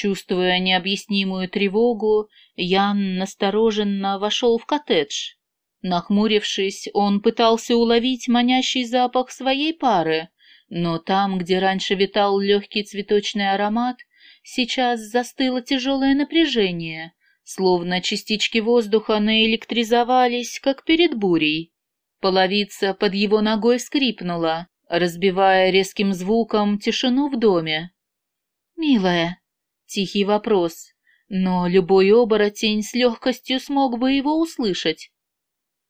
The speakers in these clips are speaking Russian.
Чувствуя необъяснимую тревогу, Ян настороженно вошел в коттедж. Нахмурившись, он пытался уловить манящий запах своей пары, но там, где раньше витал легкий цветочный аромат, сейчас застыло тяжелое напряжение, словно частички воздуха наэлектризовались, как перед бурей. Половица под его ногой скрипнула, разбивая резким звуком тишину в доме. «Милая», — тихий вопрос, но любой оборотень с легкостью смог бы его услышать.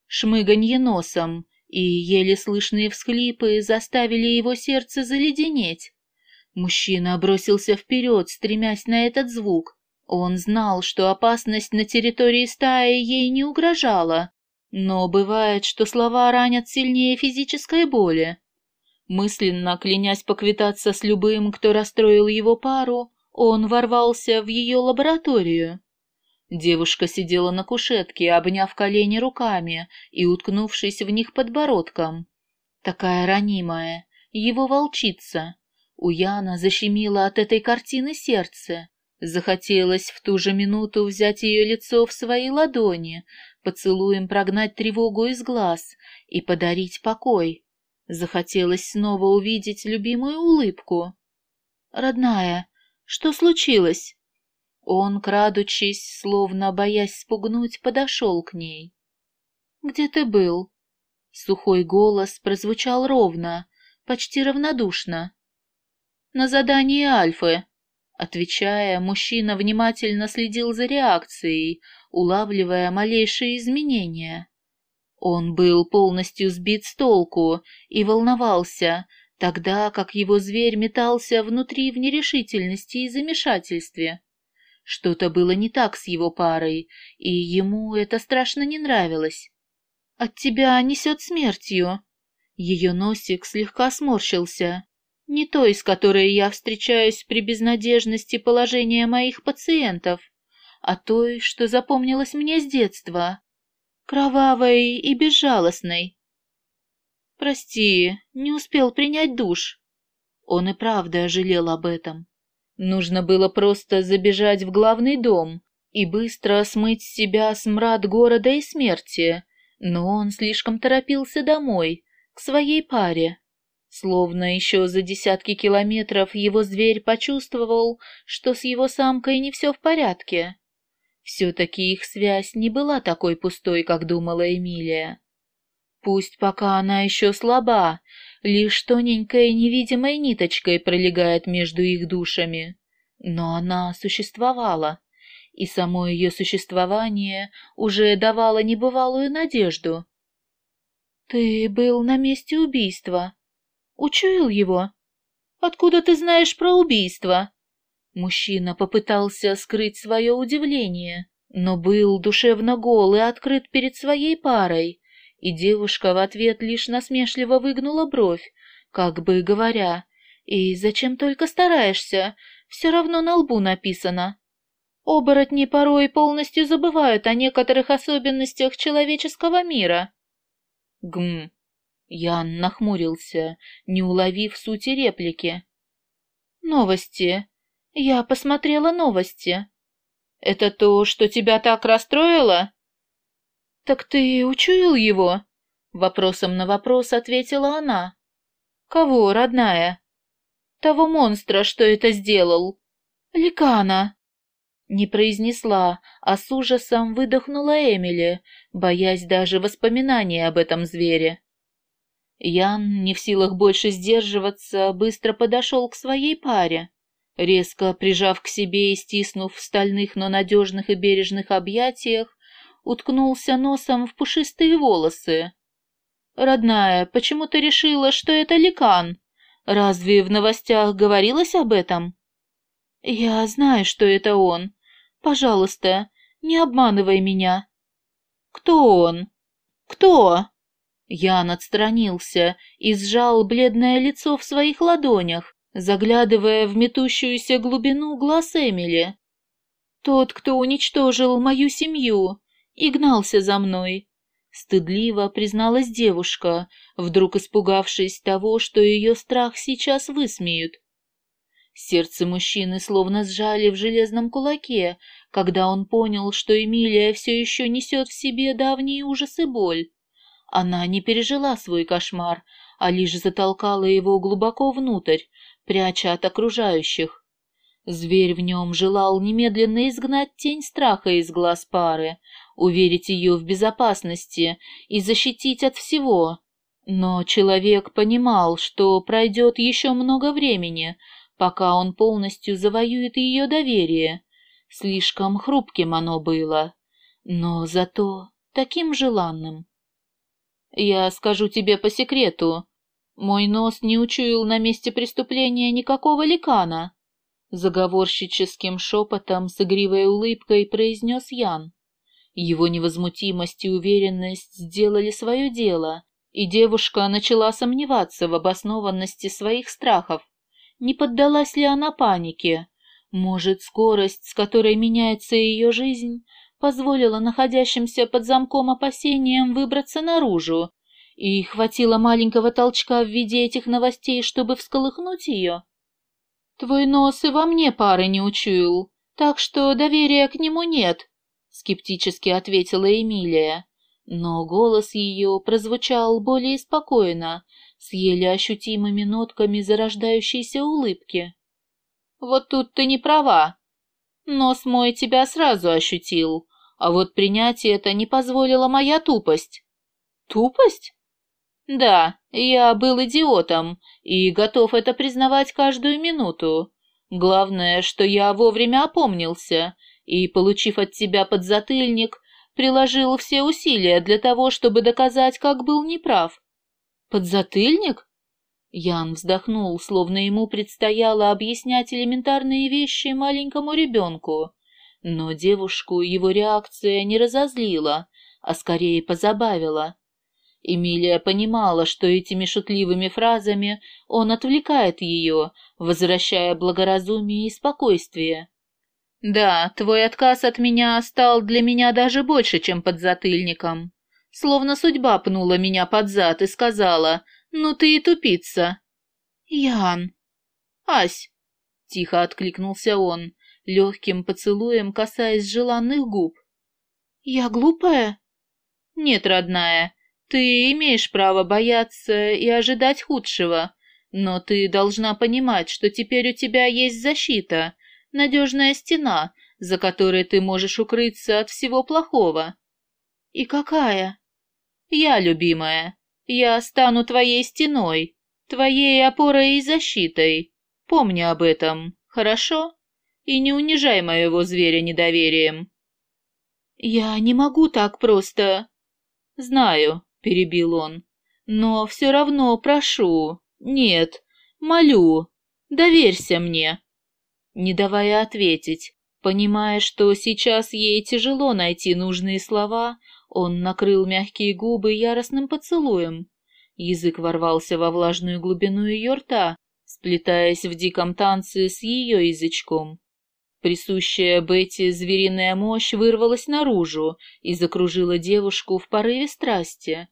Шмыганье носом и еле слышные всхлипы заставили его сердце заледенеть. Мужчина бросился вперед, стремясь на этот звук. Он знал, что опасность на территории стаи ей не угрожала, но бывает, что слова ранят сильнее физической боли. Мысленно клянясь поквитаться с любым, кто расстроил его пару, он ворвался в ее лабораторию. Девушка сидела на кушетке, обняв колени руками и уткнувшись в них подбородком. Такая ранимая, его волчица. У Яна защемило от этой картины сердце. Захотелось в ту же минуту взять ее лицо в свои ладони, поцелуем прогнать тревогу из глаз и подарить покой. Захотелось снова увидеть любимую улыбку. «Родная, что случилось?» Он, крадучись, словно боясь спугнуть, подошел к ней. «Где ты был?» Сухой голос прозвучал ровно, почти равнодушно. «На задании Альфы», Отвечая, мужчина внимательно следил за реакцией, улавливая малейшие изменения. Он был полностью сбит с толку и волновался, тогда как его зверь метался внутри в нерешительности и замешательстве. Что-то было не так с его парой, и ему это страшно не нравилось. «От тебя несет смертью». Ее носик слегка сморщился, не той, с которой я встречаюсь при безнадежности положения моих пациентов, а той, что запомнилась мне с детства, кровавой и безжалостной. Прости, не успел принять душ. Он и правда жалел об этом. Нужно было просто забежать в главный дом и быстро смыть с себя смрад города и смерти, но он слишком торопился домой, к своей паре. Словно еще за десятки километров его зверь почувствовал, что с его самкой не все в порядке. Все-таки их связь не была такой пустой, как думала Эмилия. Пусть пока она еще слаба, лишь тоненькой невидимой ниточкой пролегает между их душами, но она существовала, и само ее существование уже давало небывалую надежду. «Ты был на месте убийства», Учуял его? Откуда ты знаешь про убийство? Мужчина попытался скрыть свое удивление, но был душевно гол и открыт перед своей парой, и девушка в ответ лишь насмешливо выгнула бровь, как бы говоря, «И зачем только стараешься? Все равно на лбу написано». Оборотни порой полностью забывают о некоторых особенностях человеческого мира. Гм, Ян нахмурился, не уловив сути реплики. «Новости. Я посмотрела новости. Это то, что тебя так расстроило?» «Так ты учуял его?» Вопросом на вопрос ответила она. «Кого, родная?» «Того монстра, что это сделал». «Ликана!» Не произнесла, а с ужасом выдохнула Эмили, боясь даже воспоминаний об этом звере. Ян, не в силах больше сдерживаться, быстро подошел к своей паре. Резко прижав к себе и стиснув в стальных, но надежных и бережных объятиях, уткнулся носом в пушистые волосы. «Родная, почему ты решила, что это ликан? Разве в новостях говорилось об этом?» «Я знаю, что это он. Пожалуйста, не обманывай меня». «Кто он? Кто?» Ян отстранился и сжал бледное лицо в своих ладонях, заглядывая в метущуюся глубину глаз Эмили. «Тот, кто уничтожил мою семью и гнался за мной», — стыдливо призналась девушка, вдруг испугавшись того, что ее страх сейчас высмеют. Сердце мужчины словно сжали в железном кулаке, когда он понял, что Эмилия все еще несет в себе давние ужасы и боль. Она не пережила свой кошмар, а лишь затолкала его глубоко внутрь, пряча от окружающих. Зверь в нем желал немедленно изгнать тень страха из глаз пары, уверить ее в безопасности и защитить от всего. Но человек понимал, что пройдет еще много времени, пока он полностью завоюет ее доверие. Слишком хрупким оно было, но зато таким желанным. Я скажу тебе по секрету, мой нос не учуял на месте преступления никакого ликана. Заговорщическим шепотом с игривой улыбкой произнес Ян. Его невозмутимость и уверенность сделали свое дело, и девушка начала сомневаться в обоснованности своих страхов. Не поддалась ли она панике? Может, скорость, с которой меняется ее жизнь, позволила находящимся под замком опасениям выбраться наружу, и хватило маленького толчка в виде этих новостей, чтобы всколыхнуть ее? Твой нос и во мне пары не учуял, так что доверия к нему нет, скептически ответила Эмилия. Но голос ее прозвучал более спокойно, с еле ощутимыми нотками зарождающейся улыбки. «Вот тут ты не права. Нос мой тебя сразу ощутил, а вот принять это не позволила моя тупость». «Тупость?» «Да, я был идиотом и готов это признавать каждую минуту. Главное, что я вовремя опомнился и, получив от тебя подзатыльник, приложил все усилия для того, чтобы доказать, как был неправ. «Подзатыльник?» Ян вздохнул, словно ему предстояло объяснять элементарные вещи маленькому ребенку. Но девушку его реакция не разозлила, а скорее позабавила. Эмилия понимала, что этими шутливыми фразами он отвлекает ее, возвращая благоразумие и спокойствие. «Да, твой отказ от меня стал для меня даже больше, чем подзатыльником. Словно судьба пнула меня под зад и сказала, «Ну ты и тупица». «Ян!» «Ась!» — тихо откликнулся он, легким поцелуем касаясь желанных губ. «Я глупая?» «Нет, родная, ты имеешь право бояться и ожидать худшего, но ты должна понимать, что теперь у тебя есть защита, надежная стена, за которой ты можешь укрыться от всего плохого». «И какая?» Я, любимая, я стану твоей стеной, твоей опорой и защитой. Помни об этом, хорошо? И не унижай моего зверя недоверием. Я не могу так просто. Знаю, перебил он, но все равно прошу, нет, молю, доверься мне. Не давая ответить, понимая, что сейчас ей тяжело найти нужные слова, он накрыл мягкие губы яростным поцелуем. Язык ворвался во влажную глубину ее рта, сплетаясь в диком танце с ее язычком. Присущая Бетти звериная мощь вырвалась наружу и закружила девушку в порыве страсти.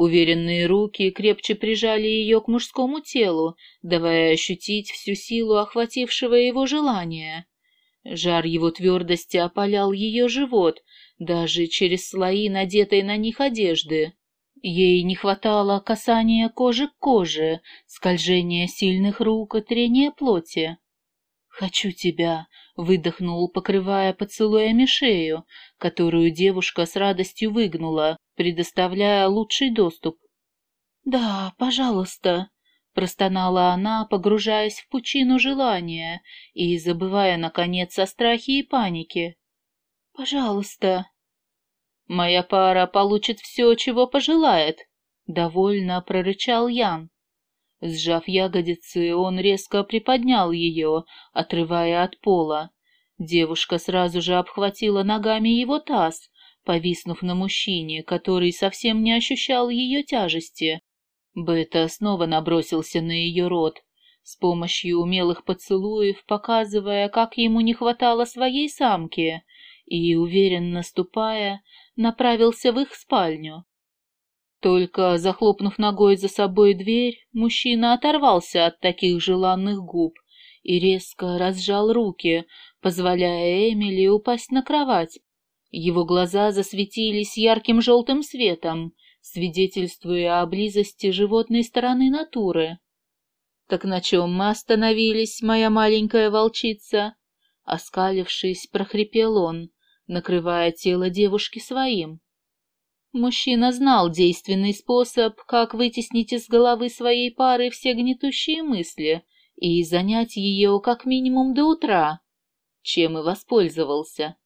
Уверенные руки крепче прижали ее к мужскому телу, давая ощутить всю силу охватившего его желания. Жар его твердости опалял ее живот, даже через слои надетой на них одежды. Ей не хватало касания кожи к коже, скольжения сильных рук и трения плоти. «Хочу тебя», — выдохнул, покрывая поцелуями шею, которую девушка с радостью выгнула, предоставляя лучший доступ. «Да, пожалуйста», — простонала она, погружаясь в пучину желания и забывая, наконец, о страхе и панике. «Пожалуйста». «Моя пара получит все, чего пожелает», — довольно прорычал Ян. Сжав ягодицы, он резко приподнял ее, отрывая от пола. Девушка сразу же обхватила ногами его таз, повиснув на мужчине, который совсем не ощущал ее тяжести. Бета снова набросился на ее рот, с помощью умелых поцелуев, показывая, как ему не хватало своей самки, и, уверенно ступая, направился в их спальню. Только захлопнув ногой за собой дверь, мужчина оторвался от таких желанных губ и резко разжал руки, позволяя Эмили упасть на кровать. Его глаза засветились ярким желтым светом, свидетельствуя о близости животной стороны натуры. «Так на чем мы остановились, моя маленькая волчица?» Оскалившись, прохрипел он, накрывая тело девушки своим. Мужчина знал действенный способ, как вытеснить из головы своей пары все гнетущие мысли и занять ее как минимум до утра, чем и воспользовался.